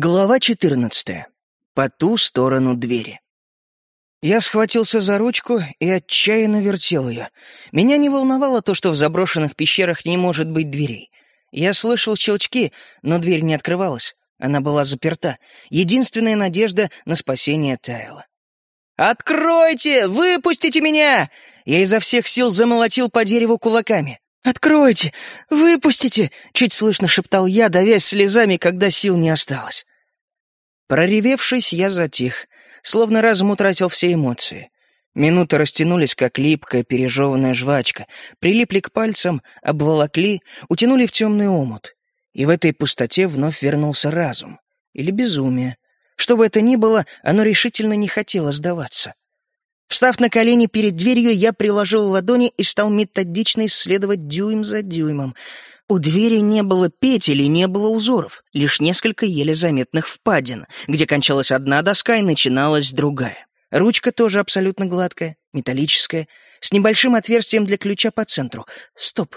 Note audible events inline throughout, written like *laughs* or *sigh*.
Глава 14. По ту сторону двери. Я схватился за ручку и отчаянно вертел ее. Меня не волновало то, что в заброшенных пещерах не может быть дверей. Я слышал щелчки, но дверь не открывалась. Она была заперта. Единственная надежда на спасение таяла. «Откройте! Выпустите меня!» Я изо всех сил замолотил по дереву кулаками. «Откройте! Выпустите!» — чуть слышно шептал я, давясь слезами, когда сил не осталось. Проревевшись, я затих, словно разум утратил все эмоции. Минуты растянулись, как липкая пережеванная жвачка, прилипли к пальцам, обволокли, утянули в темный омут. И в этой пустоте вновь вернулся разум. Или безумие. Что бы это ни было, оно решительно не хотело сдаваться. Встав на колени перед дверью, я приложил ладони и стал методично исследовать дюйм за дюймом. У двери не было петель и не было узоров, лишь несколько еле заметных впадин, где кончалась одна доска и начиналась другая. Ручка тоже абсолютно гладкая, металлическая, с небольшим отверстием для ключа по центру. Стоп.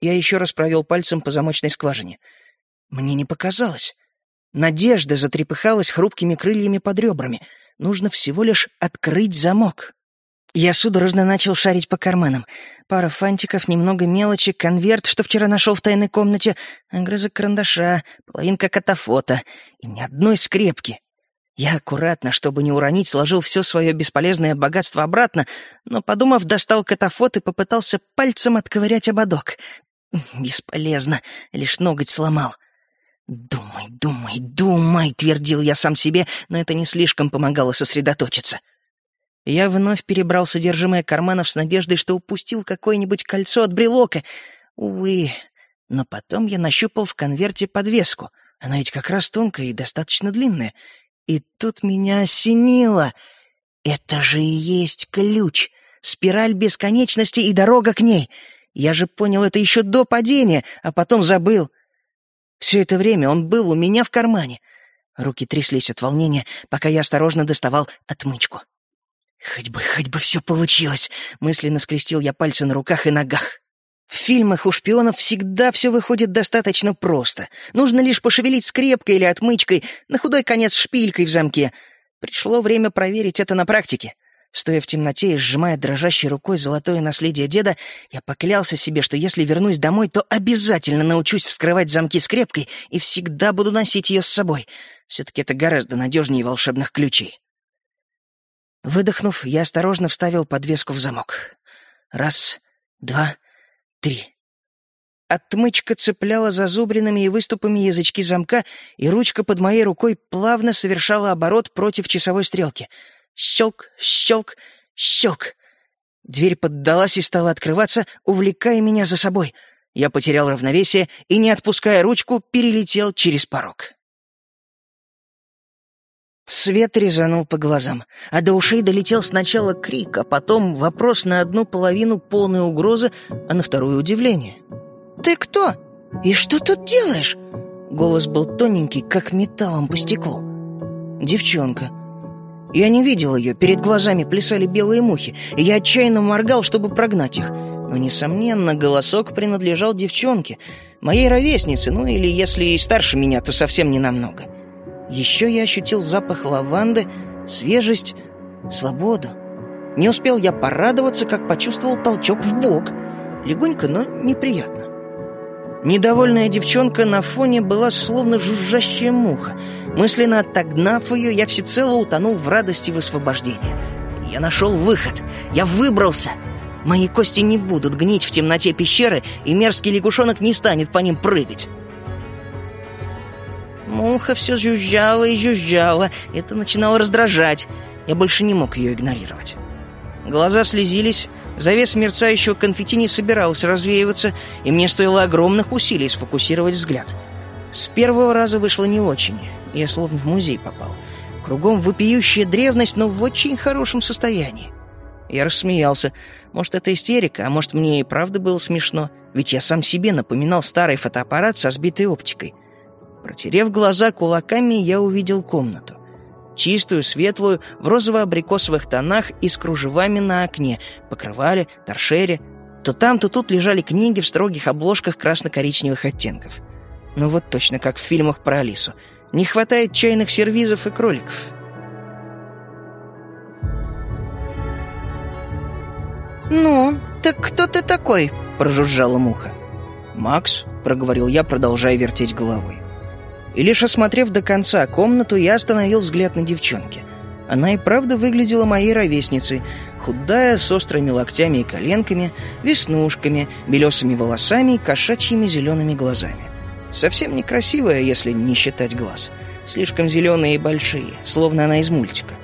Я еще раз провел пальцем по замочной скважине. Мне не показалось. Надежда затрепыхалась хрупкими крыльями под ребрами. Нужно всего лишь открыть замок. Я судорожно начал шарить по карманам. Пара фантиков, немного мелочи, конверт, что вчера нашел в тайной комнате, огрызок карандаша, половинка катафота и ни одной скрепки. Я аккуратно, чтобы не уронить, сложил все свое бесполезное богатство обратно, но, подумав, достал катафот и попытался пальцем отковырять ободок. *laughs* Бесполезно, лишь ноготь сломал. «Думай, думай, думай», — твердил я сам себе, но это не слишком помогало сосредоточиться. Я вновь перебрал содержимое карманов с надеждой, что упустил какое-нибудь кольцо от брелока. Увы. Но потом я нащупал в конверте подвеску. Она ведь как раз тонкая и достаточно длинная. И тут меня осенило. Это же и есть ключ. Спираль бесконечности и дорога к ней. Я же понял это еще до падения, а потом забыл. Все это время он был у меня в кармане. Руки тряслись от волнения, пока я осторожно доставал отмычку. «Хоть бы, хоть бы все получилось!» — мысленно скрестил я пальцы на руках и ногах. В фильмах у шпионов всегда все выходит достаточно просто. Нужно лишь пошевелить скрепкой или отмычкой, на худой конец шпилькой в замке. Пришло время проверить это на практике. Стоя в темноте и сжимая дрожащей рукой золотое наследие деда, я поклялся себе, что если вернусь домой, то обязательно научусь вскрывать замки скрепкой и всегда буду носить ее с собой. Все-таки это гораздо надежнее волшебных ключей. Выдохнув, я осторожно вставил подвеску в замок. Раз, два, три. Отмычка цепляла зазубринами и выступами язычки замка, и ручка под моей рукой плавно совершала оборот против часовой стрелки. Щелк, щелк, щелк. Дверь поддалась и стала открываться, увлекая меня за собой. Я потерял равновесие и, не отпуская ручку, перелетел через порог. Свет резанул по глазам, а до ушей долетел сначала крик, а потом вопрос на одну половину полной угрозы, а на вторую удивление. «Ты кто? И что тут делаешь?» Голос был тоненький, как металлом по стеклу. «Девчонка». Я не видел ее, перед глазами плясали белые мухи, и я отчаянно моргал, чтобы прогнать их. Но, несомненно, голосок принадлежал девчонке, моей ровеснице, ну или если и старше меня, то совсем не намного. Еще я ощутил запах лаванды, свежесть, свободу. Не успел я порадоваться, как почувствовал толчок в бок. Легонько, но неприятно. Недовольная девчонка на фоне была словно жужжащая муха. Мысленно отогнав ее, я всецело утонул в радости высвобождения. Я нашел выход. Я выбрался. Мои кости не будут гнить в темноте пещеры, и мерзкий лягушонок не станет по ним прыгать. Муха все жужжала и жужжала. Это начинало раздражать. Я больше не мог ее игнорировать. Глаза слезились, завес мерцающего конфетти не собирался развеиваться, и мне стоило огромных усилий сфокусировать взгляд. С первого раза вышло не очень. Я словно в музей попал. Кругом вопиющая древность, но в очень хорошем состоянии. Я рассмеялся. Может, это истерика, а может, мне и правда было смешно. Ведь я сам себе напоминал старый фотоаппарат со сбитой оптикой. Протерев глаза кулаками, я увидел комнату. Чистую, светлую, в розово-абрикосовых тонах и с кружевами на окне, покрывали, торшере. То там, то тут лежали книги в строгих обложках красно-коричневых оттенков. Ну вот точно как в фильмах про Алису. Не хватает чайных сервизов и кроликов. «Ну, так кто ты такой?» — прожужжала муха. «Макс», — проговорил я, продолжая вертеть головой. И лишь осмотрев до конца комнату, я остановил взгляд на девчонке. Она и правда выглядела моей ровесницей, худая, с острыми локтями и коленками, веснушками, белесыми волосами и кошачьими зелеными глазами. Совсем некрасивая, если не считать глаз. Слишком зеленые и большие, словно она из мультика.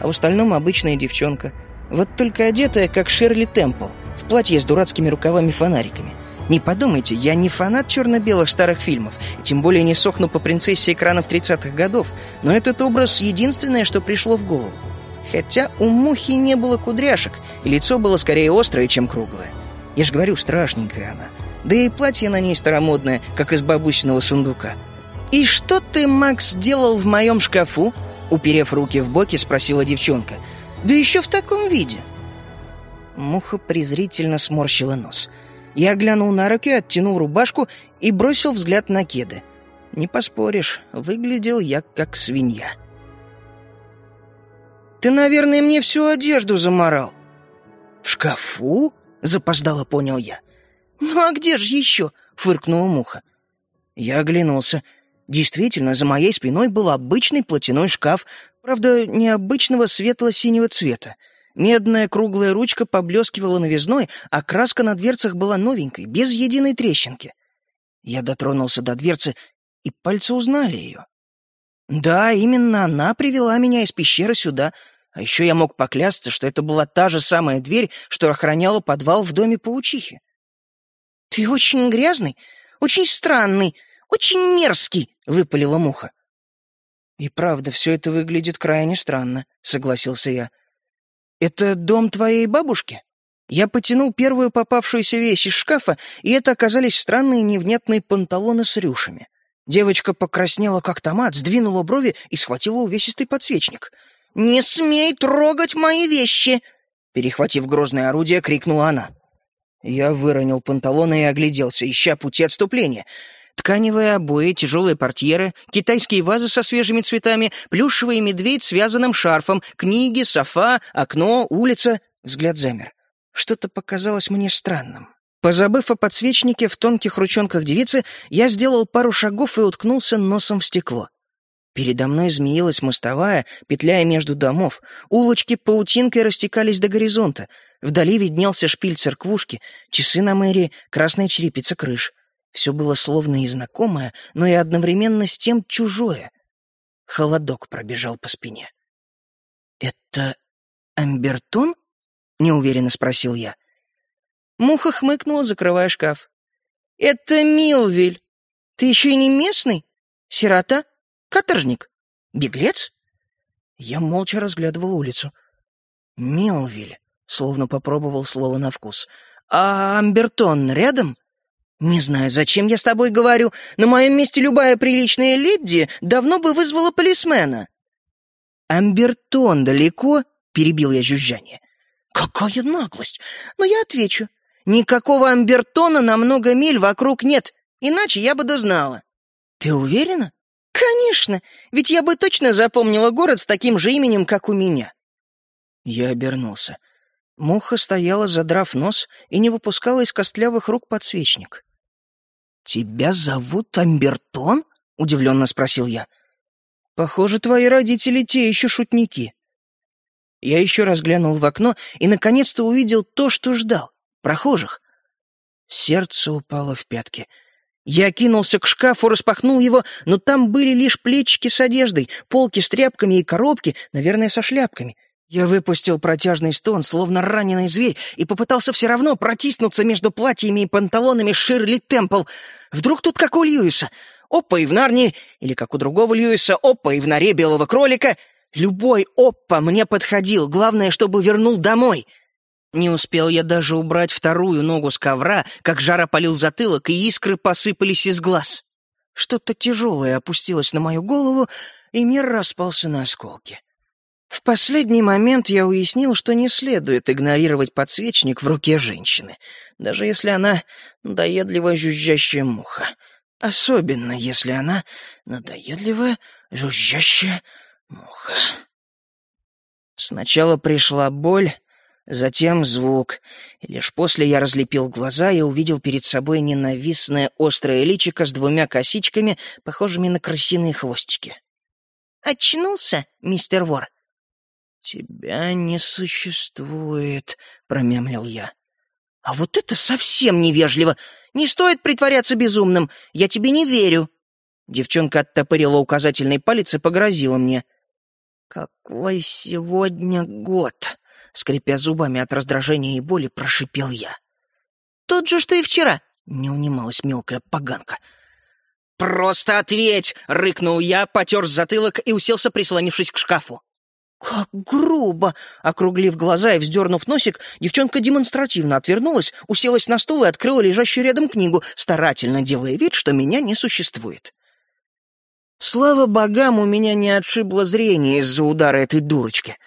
А в остальном обычная девчонка. Вот только одетая, как Шерли Темпл, в платье с дурацкими рукавами-фонариками. Не подумайте, я не фанат черно-белых старых фильмов, тем более не сохну по принцессе экранов 30-х годов, но этот образ единственное, что пришло в голову. Хотя у мухи не было кудряшек, и лицо было скорее острое, чем круглое. Я же говорю, страшненькая она. Да и платье на ней старомодное, как из бабусиного сундука. «И что ты, Макс, делал в моем шкафу?» Уперев руки в боки, спросила девчонка. «Да еще в таком виде!» Муха презрительно сморщила нос. Я глянул на руки, оттянул рубашку и бросил взгляд на кеды. Не поспоришь, выглядел я как свинья. «Ты, наверное, мне всю одежду заморал». «В шкафу?» — запоздало понял я. «Ну а где же еще?» — фыркнула муха. Я оглянулся. Действительно, за моей спиной был обычный платяной шкаф, правда, необычного светло-синего цвета. Медная круглая ручка поблескивала новизной, а краска на дверцах была новенькой, без единой трещинки. Я дотронулся до дверцы, и пальцы узнали ее. Да, именно она привела меня из пещеры сюда, а еще я мог поклясться, что это была та же самая дверь, что охраняла подвал в доме паучихи. «Ты очень грязный, очень странный, очень мерзкий», — выпалила муха. «И правда, все это выглядит крайне странно», — согласился я. «Это дом твоей бабушки?» Я потянул первую попавшуюся вещь из шкафа, и это оказались странные невнятные панталоны с рюшами. Девочка покраснела, как томат, сдвинула брови и схватила увесистый подсвечник. «Не смей трогать мои вещи!» Перехватив грозное орудие, крикнула она. Я выронил панталоны и огляделся, ища пути отступления. Тканевые обои, тяжелые портьеры, китайские вазы со свежими цветами, плюшевый медведь с вязаным шарфом, книги, софа, окно, улица. Взгляд замер. Что-то показалось мне странным. Позабыв о подсвечнике в тонких ручонках девицы, я сделал пару шагов и уткнулся носом в стекло. Передо мной змеилась мостовая, петляя между домов. Улочки паутинкой растекались до горизонта. Вдали виднелся шпиль церквушки, часы на мэрии, красная черепица крыш. Все было словно и знакомое, но и одновременно с тем чужое. Холодок пробежал по спине. «Это Амбертон?» — неуверенно спросил я. Муха хмыкнула, закрывая шкаф. «Это Милвиль. Ты еще и не местный? Сирота? Каторжник? Беглец?» Я молча разглядывал улицу. «Милвиль словно попробовал слово на вкус. «А Амбертон рядом?» «Не знаю, зачем я с тобой говорю. На моем месте любая приличная леди давно бы вызвала полисмена». «Амбертон далеко?» — перебил я жужжание. «Какая наглость! Но я отвечу. Никакого Амбертона на много миль вокруг нет, иначе я бы дознала». «Ты уверена?» «Конечно, ведь я бы точно запомнила город с таким же именем, как у меня». Я обернулся. Муха стояла, задрав нос, и не выпускала из костлявых рук подсвечник. «Тебя зовут Амбертон?» — удивленно спросил я. «Похоже, твои родители те еще шутники». Я еще раз глянул в окно и, наконец-то, увидел то, что ждал — прохожих. Сердце упало в пятки. Я кинулся к шкафу, распахнул его, но там были лишь плечики с одеждой, полки с тряпками и коробки, наверное, со шляпками — я выпустил протяжный стон, словно раненый зверь, и попытался все равно протиснуться между платьями и панталонами Ширли Темпл. Вдруг тут как у Льюиса. Опа и в Нарнии, или как у другого Льюиса, опа и в норе белого кролика. Любой опа мне подходил, главное, чтобы вернул домой. Не успел я даже убрать вторую ногу с ковра, как жар опалил затылок, и искры посыпались из глаз. Что-то тяжелое опустилось на мою голову, и мир распался на осколки. В последний момент я уяснил, что не следует игнорировать подсвечник в руке женщины, даже если она доедливая жужжащая муха. Особенно, если она надоедливая, жужжащая муха. Сначала пришла боль, затем звук, и лишь после я разлепил глаза и увидел перед собой ненавистное острое личико с двумя косичками, похожими на крысиные хвостики. «Очнулся, мистер вор?» «Тебя не существует», — промямлил я. «А вот это совсем невежливо! Не стоит притворяться безумным! Я тебе не верю!» Девчонка оттопырила указательный палец и погрозила мне. «Какой сегодня год?» — скрипя зубами от раздражения и боли, прошипел я. «Тот же, что и вчера!» — не унималась мелкая поганка. «Просто ответь!» — рыкнул я, потер затылок и уселся, прислонившись к шкафу. «Как грубо!» — округлив глаза и вздернув носик, девчонка демонстративно отвернулась, уселась на стул и открыла лежащую рядом книгу, старательно делая вид, что меня не существует. Слава богам, у меня не отшибло зрение из-за удара этой дурочки.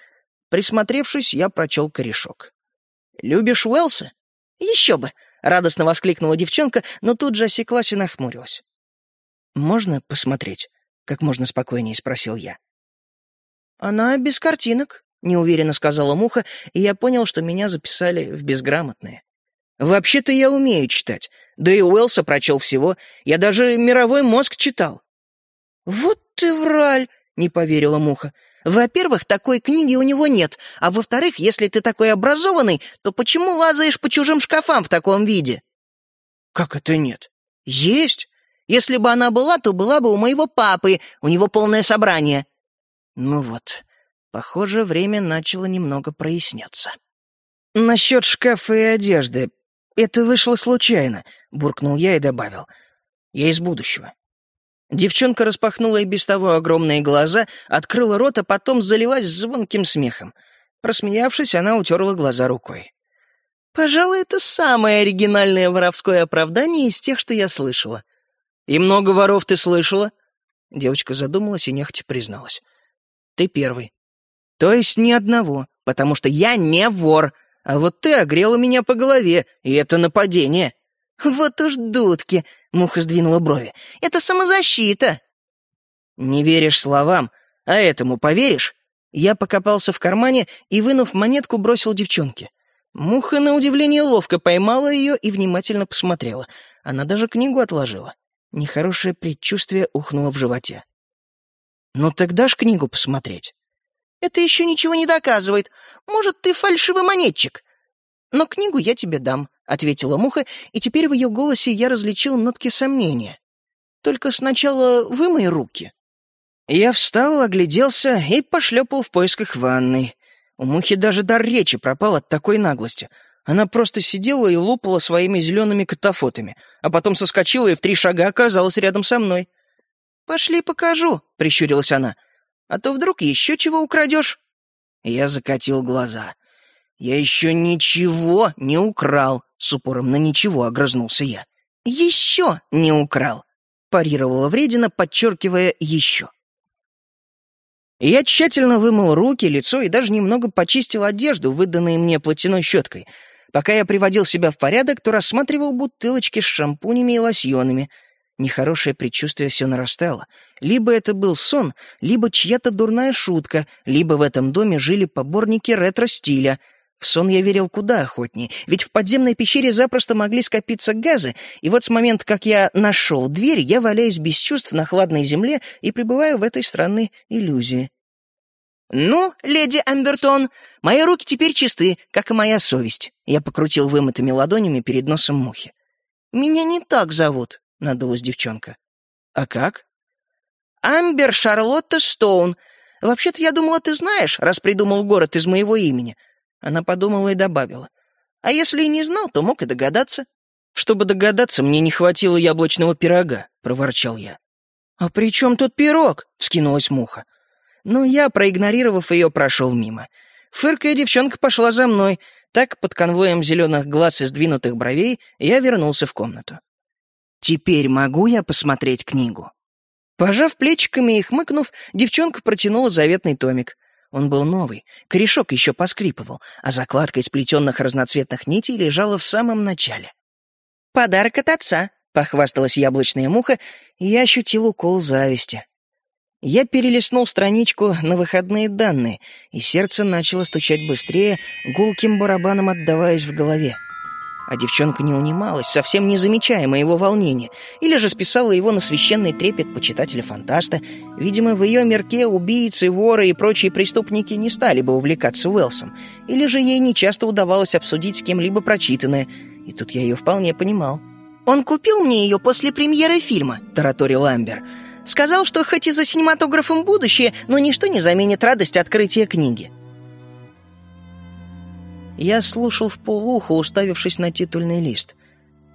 Присмотревшись, я прочел корешок. «Любишь Уэлса?» «Еще бы!» — радостно воскликнула девчонка, но тут же осеклась и нахмурилась. «Можно посмотреть?» — как можно спокойнее спросил я. «Она без картинок», — неуверенно сказала Муха, и я понял, что меня записали в безграмотные. «Вообще-то я умею читать. Да и Уэлса прочел всего. Я даже «Мировой мозг» читал». «Вот ты враль!» — не поверила Муха. «Во-первых, такой книги у него нет, а во-вторых, если ты такой образованный, то почему лазаешь по чужим шкафам в таком виде?» «Как это нет?» «Есть. Если бы она была, то была бы у моего папы, у него полное собрание». Ну вот, похоже, время начало немного проясняться. «Насчет шкафа и одежды. Это вышло случайно», — буркнул я и добавил. «Я из будущего». Девчонка распахнула и без того огромные глаза, открыла рот, а потом залилась звонким смехом. Просмеявшись, она утерла глаза рукой. «Пожалуй, это самое оригинальное воровское оправдание из тех, что я слышала». «И много воров ты слышала?» Девочка задумалась и нехотя призналась. Ты первый. То есть ни одного, потому что я не вор, а вот ты огрела меня по голове, и это нападение. Вот уж дудки, муха сдвинула брови. Это самозащита. Не веришь словам, а этому поверишь? Я покопался в кармане и, вынув монетку, бросил девчонке. Муха, на удивление, ловко поймала ее и внимательно посмотрела. Она даже книгу отложила. Нехорошее предчувствие ухнуло в животе. «Ну тогда ж книгу посмотреть». «Это еще ничего не доказывает. Может, ты фальшивый монетчик?» «Но книгу я тебе дам», — ответила Муха, и теперь в ее голосе я различил нотки сомнения. «Только сначала вымой руки». Я встал, огляделся и пошлепал в поисках ванной. У Мухи даже дар речи пропал от такой наглости. Она просто сидела и лупала своими зелеными катафотами, а потом соскочила и в три шага оказалась рядом со мной. «Пошли покажу», — прищурилась она. «А то вдруг еще чего украдешь?» Я закатил глаза. «Я еще ничего не украл», — с упором на ничего огрызнулся я. «Еще не украл», — парировала вредина, подчеркивая «еще». Я тщательно вымыл руки, лицо и даже немного почистил одежду, выданные мне платяной щеткой. Пока я приводил себя в порядок, то рассматривал бутылочки с шампунями и лосьонами — Нехорошее предчувствие все нарастало. Либо это был сон, либо чья-то дурная шутка, либо в этом доме жили поборники ретро-стиля. В сон я верил куда охотнее, ведь в подземной пещере запросто могли скопиться газы, и вот с момента, как я нашел дверь, я валяюсь без чувств на хладной земле и пребываю в этой странной иллюзии. «Ну, леди Амбертон, мои руки теперь чисты, как и моя совесть», — я покрутил вымытыми ладонями перед носом мухи. «Меня не так зовут. — надулась девчонка. «А как?» «Амбер Шарлотта Стоун. Вообще-то я думала, ты знаешь, раз придумал город из моего имени». Она подумала и добавила. «А если и не знал, то мог и догадаться». «Чтобы догадаться, мне не хватило яблочного пирога», — проворчал я. «А при чем тут пирог?» — вскинулась муха. Но я, проигнорировав ее, прошел мимо. Фыркая девчонка пошла за мной. Так, под конвоем зеленых глаз и сдвинутых бровей, я вернулся в комнату. Теперь могу я посмотреть книгу?» Пожав плечиками и хмыкнув, девчонка протянула заветный томик. Он был новый, корешок еще поскрипывал, а закладка из плетенных разноцветных нитей лежала в самом начале. «Подарок от отца», похвасталась яблочная муха, и я ощутил укол зависти. Я перелистнул страничку на выходные данные, и сердце начало стучать быстрее, гулким барабаном отдаваясь в голове. А девчонка не унималась, совсем не замечая моего волнения, или же списала его на священный трепет почитателя-фантаста. Видимо, в ее мерке убийцы, воры и прочие преступники не стали бы увлекаться Уэлсом, или же ей нечасто удавалось обсудить с кем-либо прочитанное, и тут я ее вполне понимал. «Он купил мне ее после премьеры фильма», — тараторил Амбер. «Сказал, что хоть и за синематографом будущее, но ничто не заменит радость открытия книги». Я слушал в полухо, уставившись на титульный лист.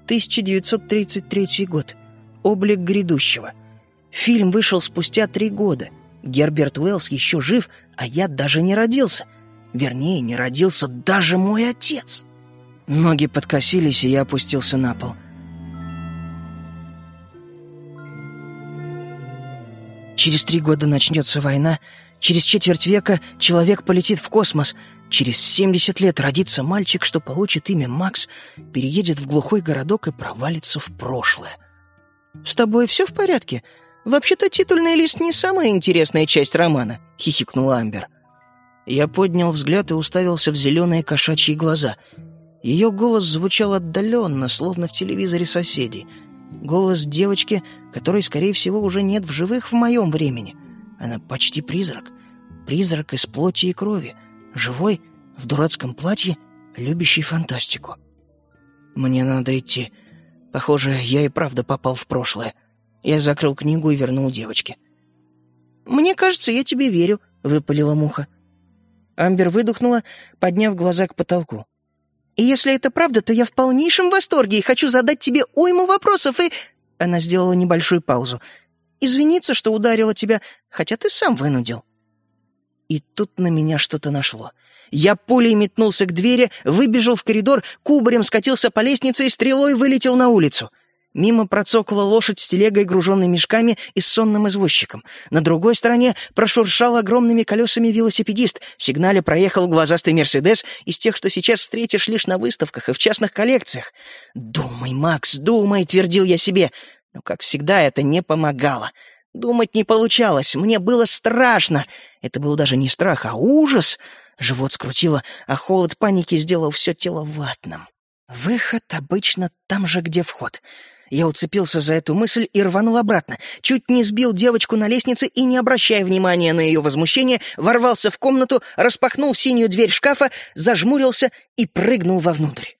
1933 год. Облик грядущего. Фильм вышел спустя три года. Герберт Уэллс еще жив, а я даже не родился. Вернее, не родился даже мой отец. Ноги подкосились, и я опустился на пол. Через три года начнется война. Через четверть века человек полетит в космос — Через 70 лет родится мальчик, что получит имя Макс, переедет в глухой городок и провалится в прошлое. «С тобой все в порядке? Вообще-то титульный лист не самая интересная часть романа», — хихикнул Амбер. Я поднял взгляд и уставился в зеленые кошачьи глаза. Ее голос звучал отдаленно, словно в телевизоре соседей. Голос девочки, которой, скорее всего, уже нет в живых в моем времени. Она почти призрак. Призрак из плоти и крови — Живой, в дурацком платье, любящий фантастику. Мне надо идти. Похоже, я и правда попал в прошлое. Я закрыл книгу и вернул девочке. «Мне кажется, я тебе верю», — выпалила муха. Амбер выдохнула, подняв глаза к потолку. «И если это правда, то я в полнейшем восторге и хочу задать тебе уйму вопросов и...» Она сделала небольшую паузу. «Извиниться, что ударила тебя, хотя ты сам вынудил». И тут на меня что-то нашло. Я пулей метнулся к двери, выбежал в коридор, кубарем скатился по лестнице и стрелой вылетел на улицу. Мимо процокала лошадь с телегой, груженной мешками и с сонным извозчиком. На другой стороне прошуршал огромными колесами велосипедист. В сигнале проехал глазастый «Мерседес» из тех, что сейчас встретишь лишь на выставках и в частных коллекциях. «Думай, Макс, думай!» — твердил я себе. Но, как всегда, это не помогало. Думать не получалось, мне было страшно. Это был даже не страх, а ужас. Живот скрутило, а холод паники сделал все тело ватным. Выход обычно там же, где вход. Я уцепился за эту мысль и рванул обратно. Чуть не сбил девочку на лестнице и, не обращая внимания на ее возмущение, ворвался в комнату, распахнул синюю дверь шкафа, зажмурился и прыгнул вовнутрь.